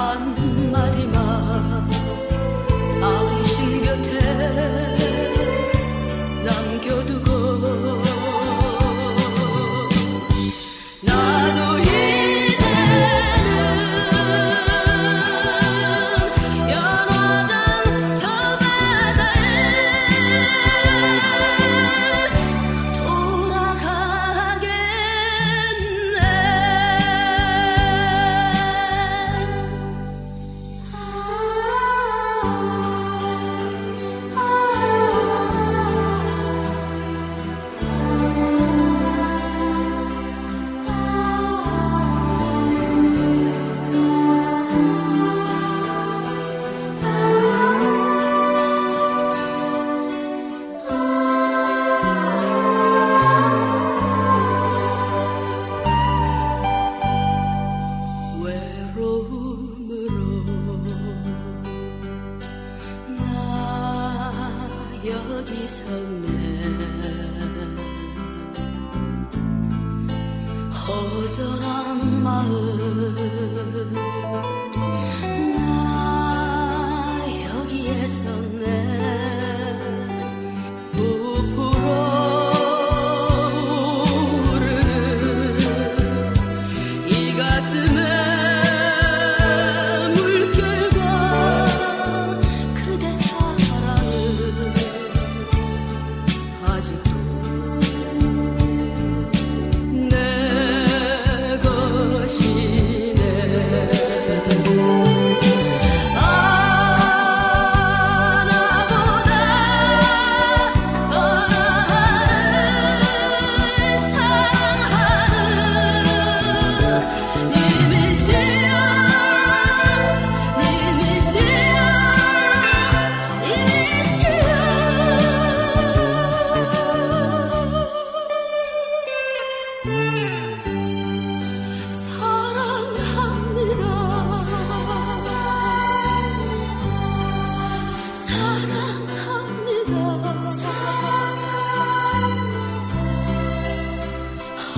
한마디만. 당신 곁에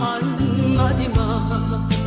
사랑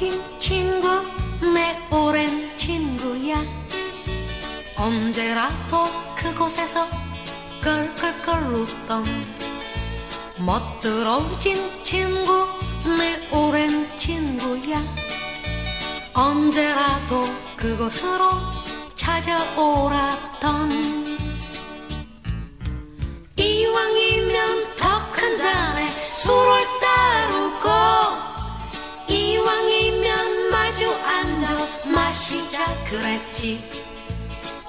멋진 친구 내 오랜 친구야. 언제라도 그곳에서 끌끌끌 웃던 멋들어진 친구 내 오랜 친구야. 언제라도 그곳으로 찾아오랐던. 이왕이면 더 큰 잔에 술을 시작 그랬지.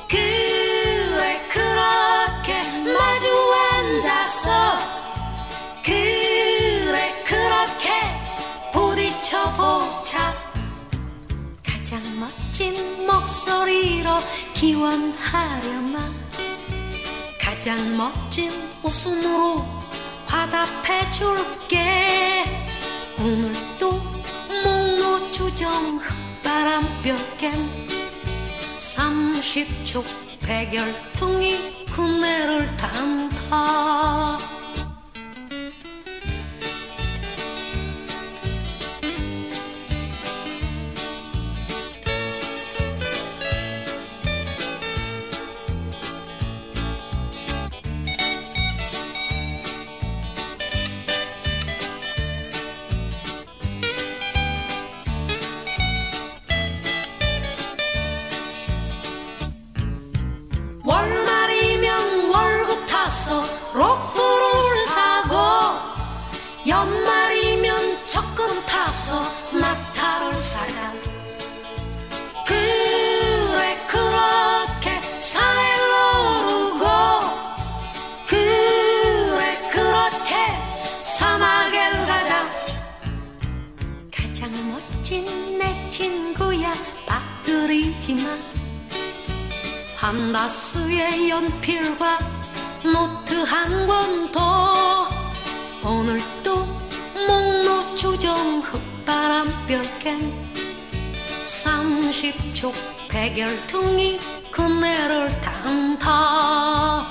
그래 그렇게 마주 앉아서 그래 그렇게 부딪혀 보자. 가장 멋진 목소리로 기원하려마. 가장 멋진 웃음으로 화답해 줄게. 오늘도 목노 주정 바람벽엔 30초 백열통이 구내를 탄다. 산이 그네를 탄다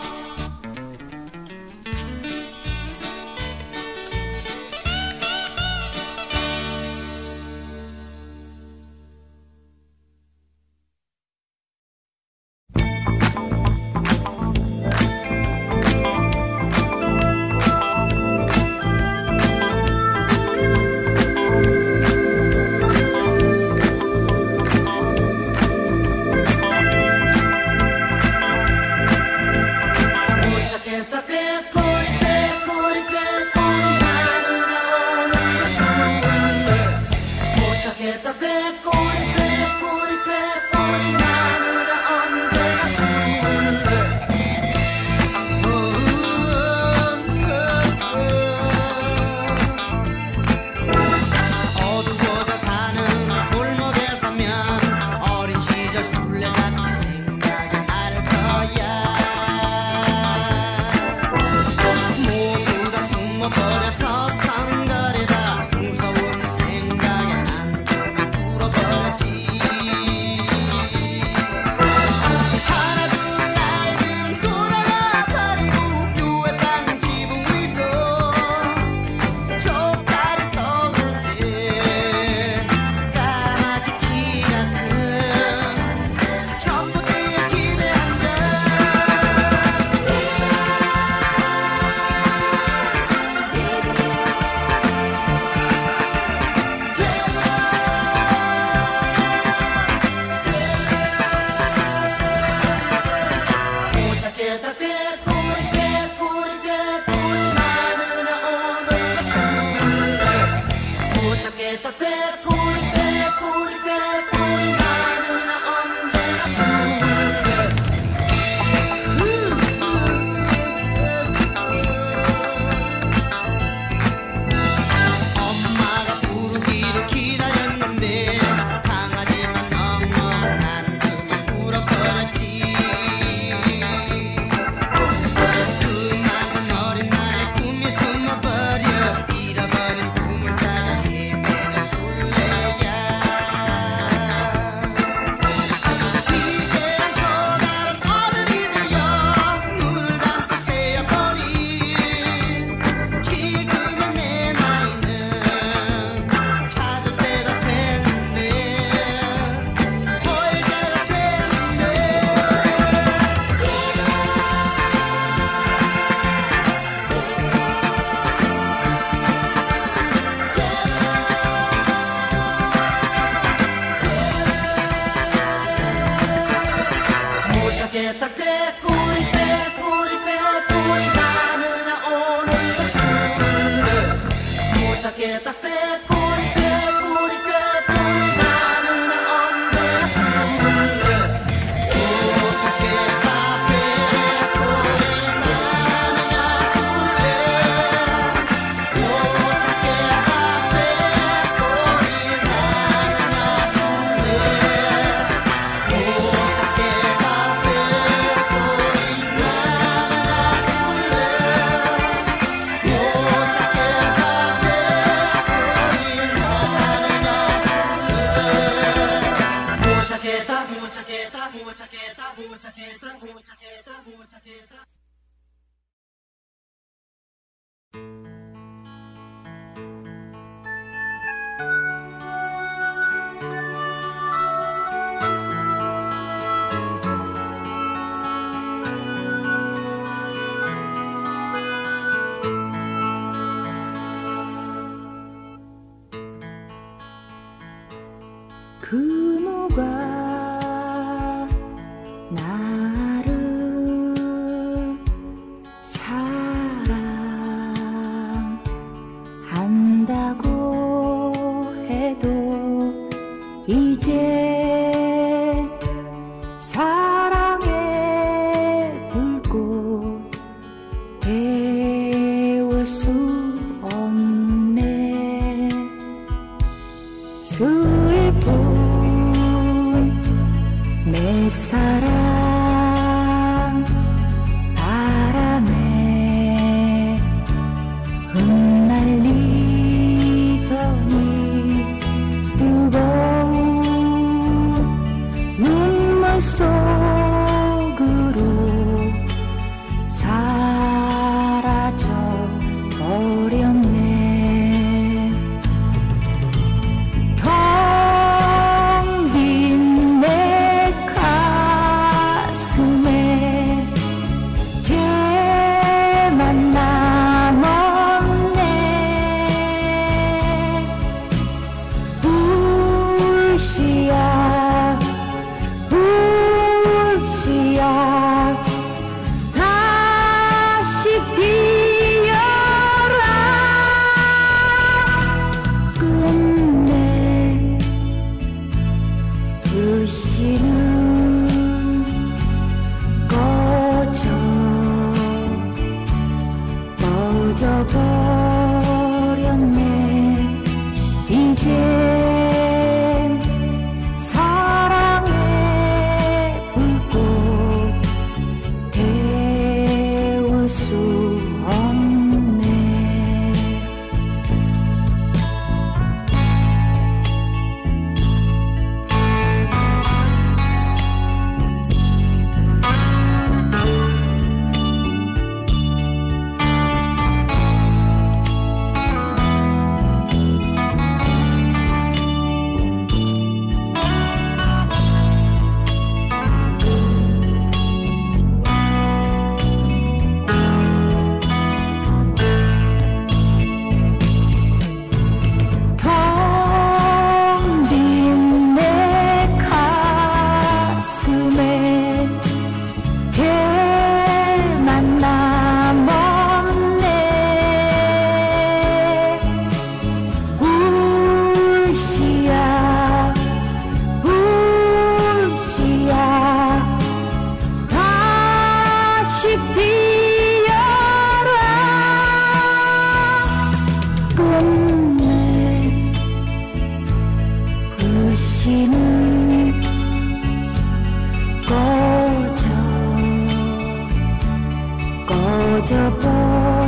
chapter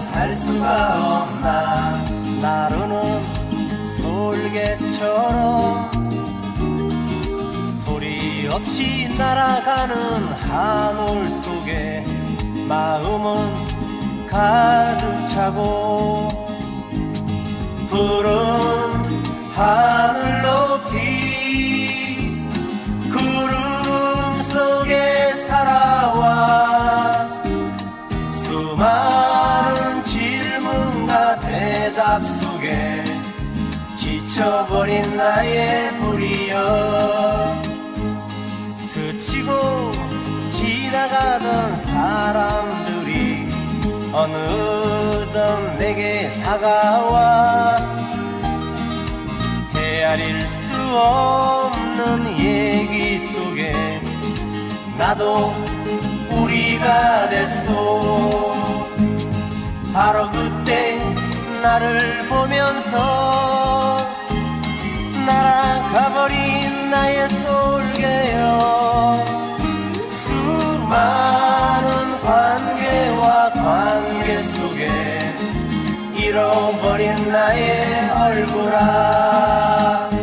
살 수가 없나? 나르는 솔개처럼 소리 없이 날아가는 하늘 속에 마음은 가득 차고 푸른 하늘 높이 구름 속에 살아와 대답 속에 지쳐버린 나의 불이여. 스치고 지나가던 사람들이 어느덧 내게 다가와 헤아릴 수 없는 얘기 속에 나도 우리가 됐소. 바로 그때 나를 보면서 날아가버린 나의 솔개여 수많은 관계와 관계 속에 잃어버린 나의 얼굴아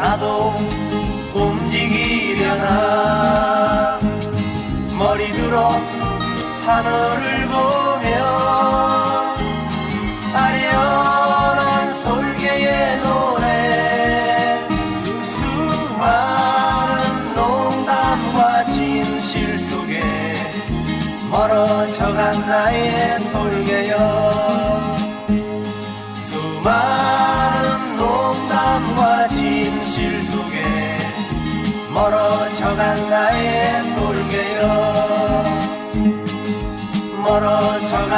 나도 움직이려나. 머리 들어 하늘을 보며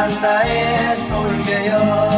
멀어져간 나의 솔개여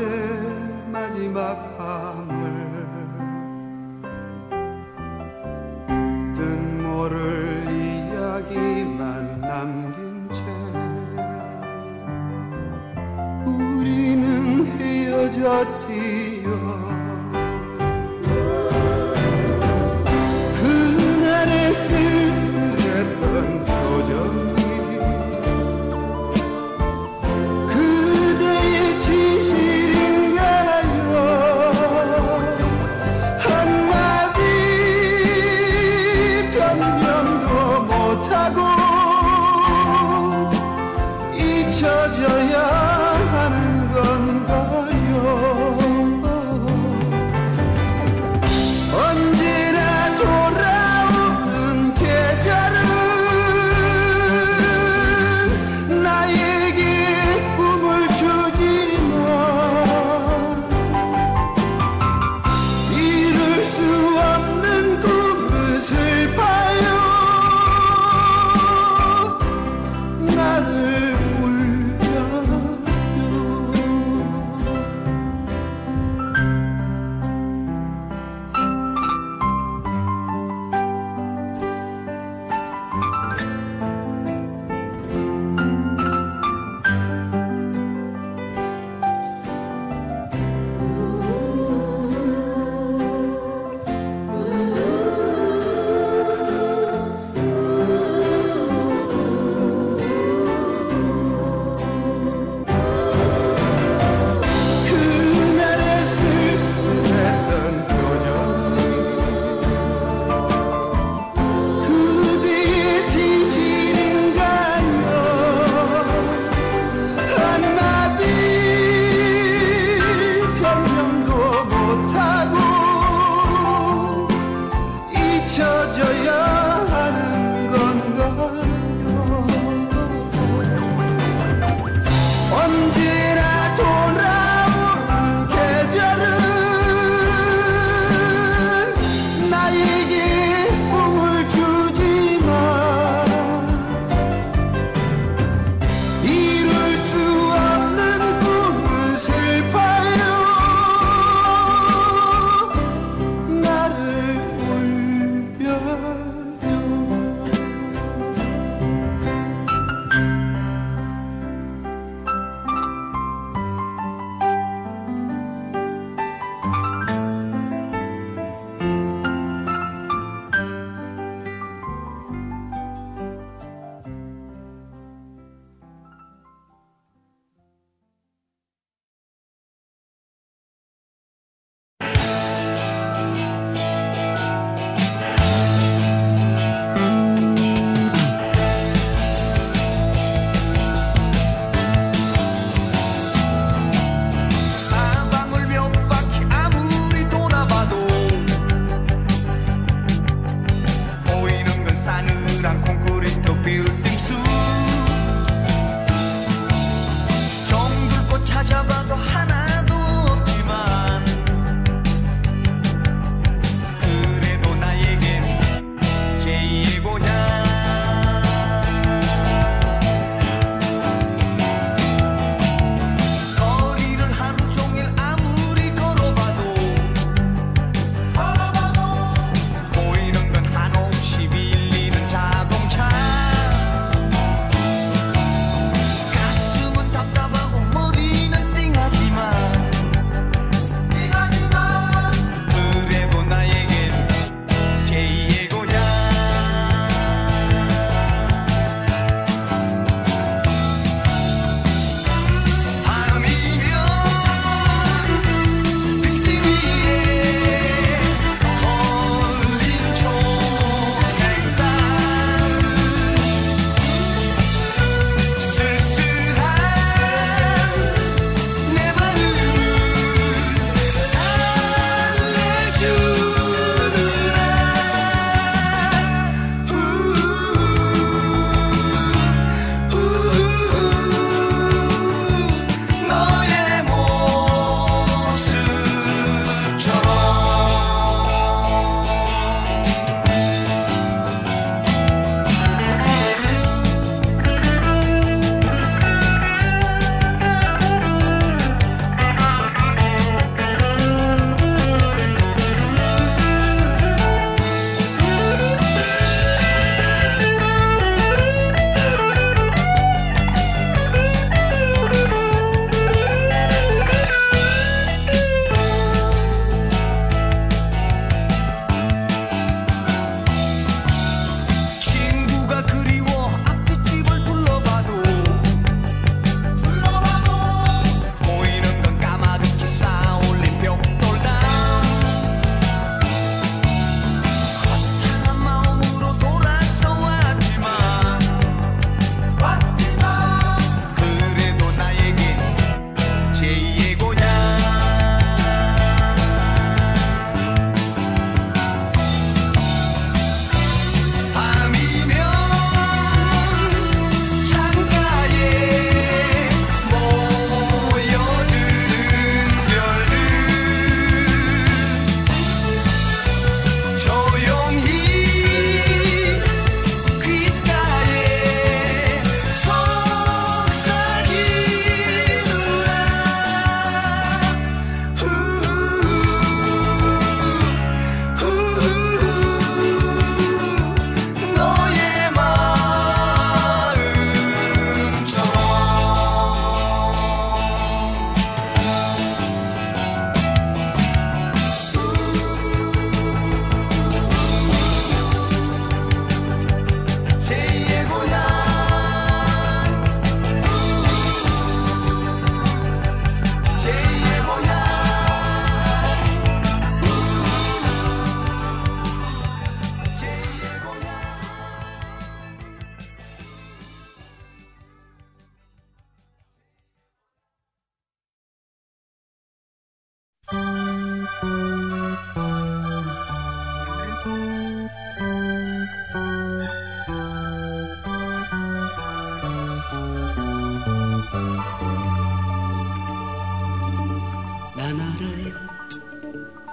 10월의 마지막 밤을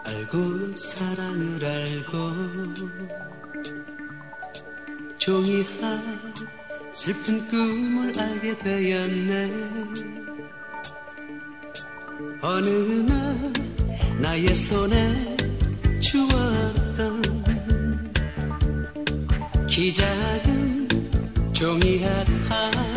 알고 사랑을 알고 종이한 슬픈 꿈을 알게 되었네. 어느 날 나의 손에 주었던 기작은 종이 한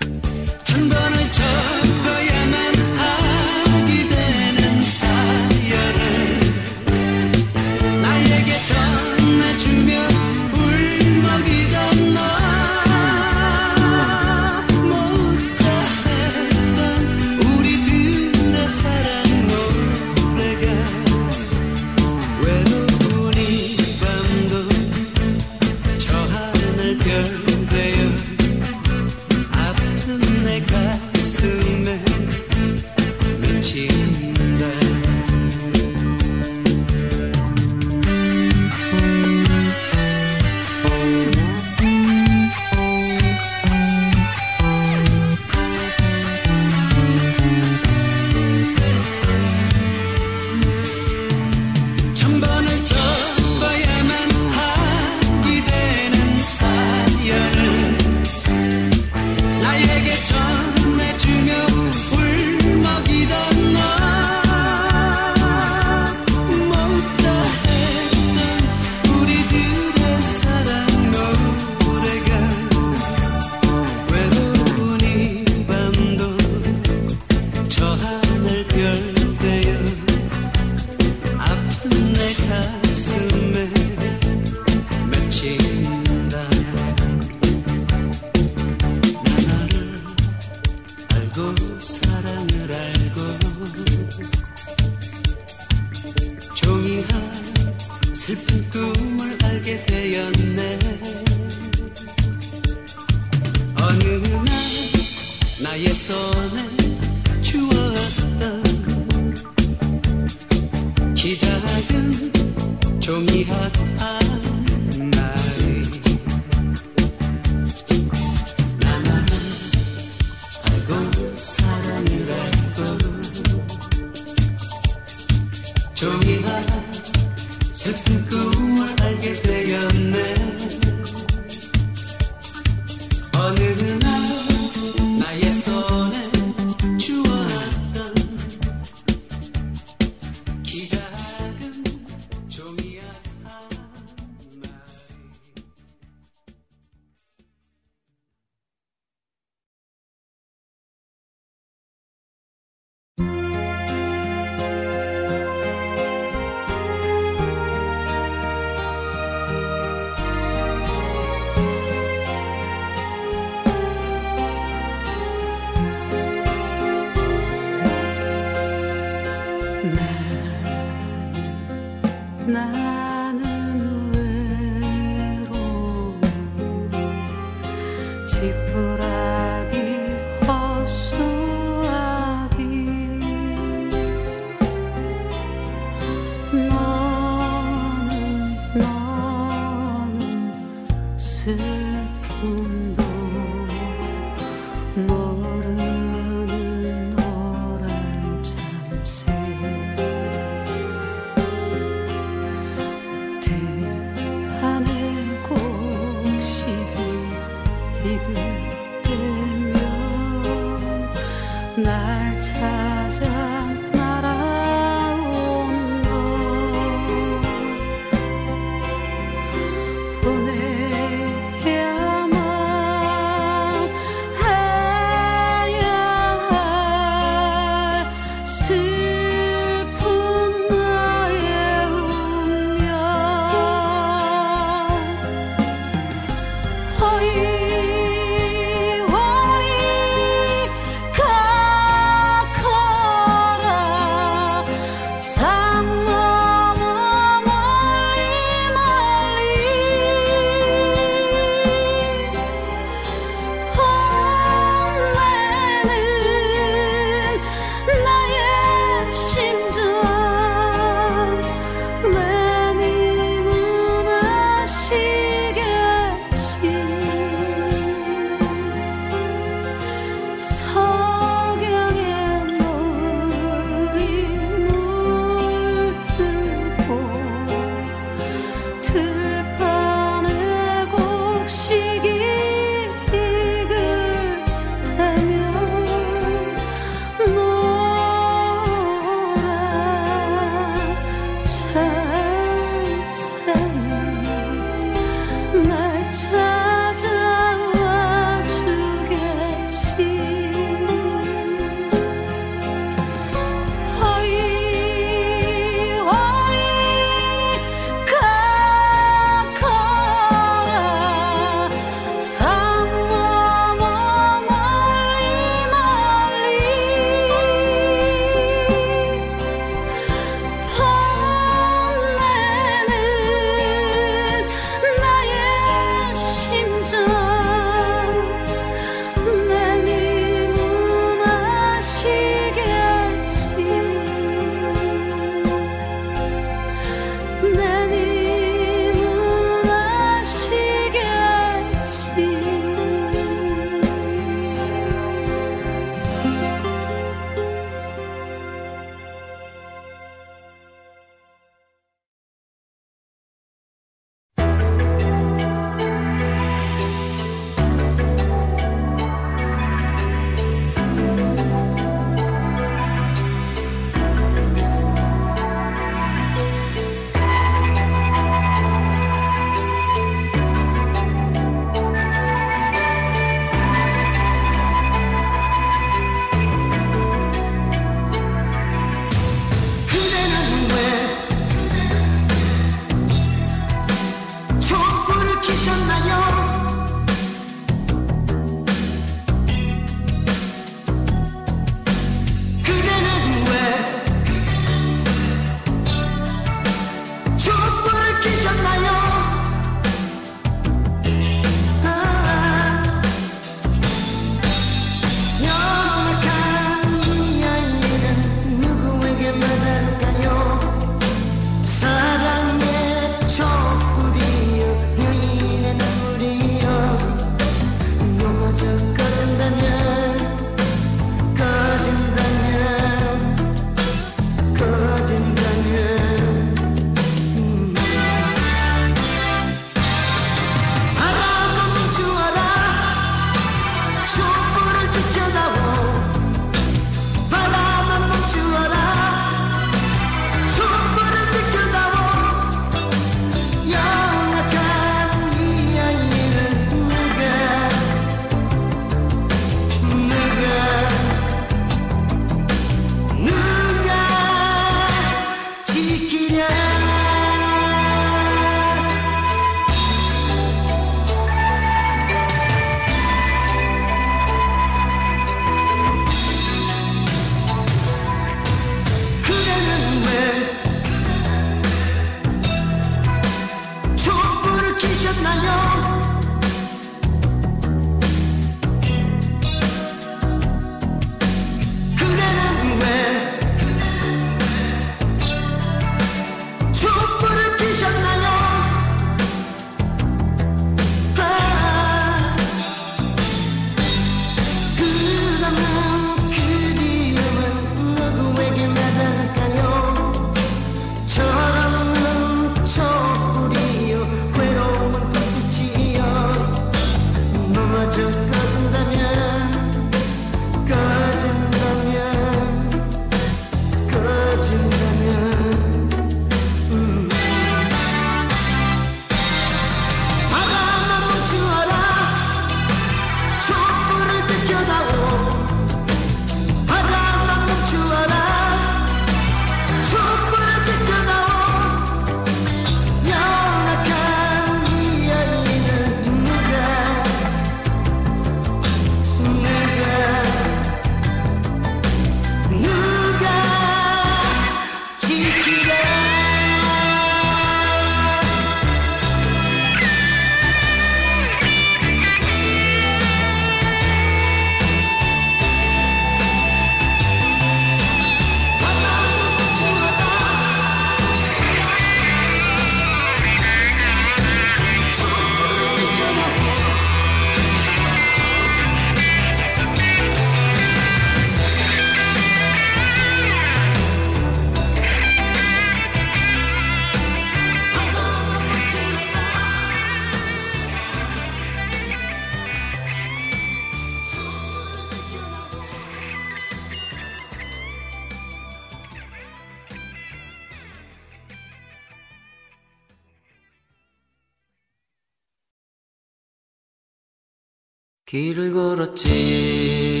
길을 걸었지.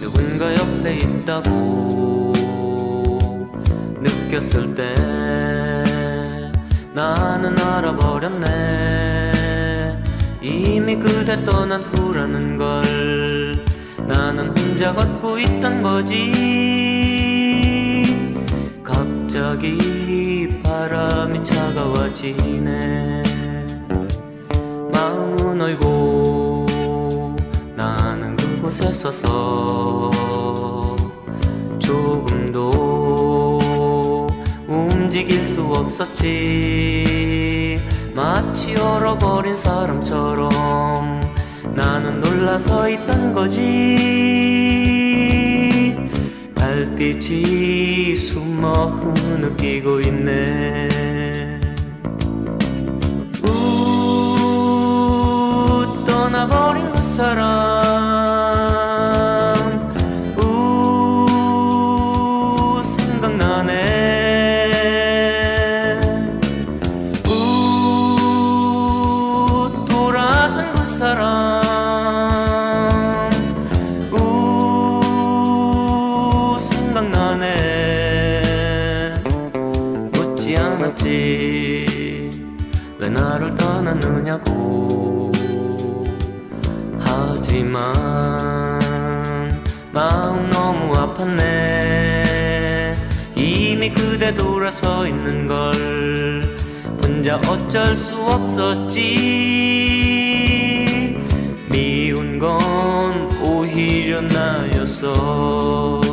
누군가 옆에 있다고 느꼈을 때 나는 알아버렸네. 이미 그대 떠난 후라는 걸 나는 혼자 걷고 있던 거지. 갑자기 바람이 차가워지네. 마음은 얼고 곳에 서서 조금도 움직일 수 없었지. 마치 얼어버린 사람처럼 나는 놀라 서 있던 거지. 달빛이 숨어 흐느끼고 있네. 우 떠나버린 그 사람 그대 돌아서 있는 걸 혼자 어쩔 수 없었지. 미운 건 오히려 나였어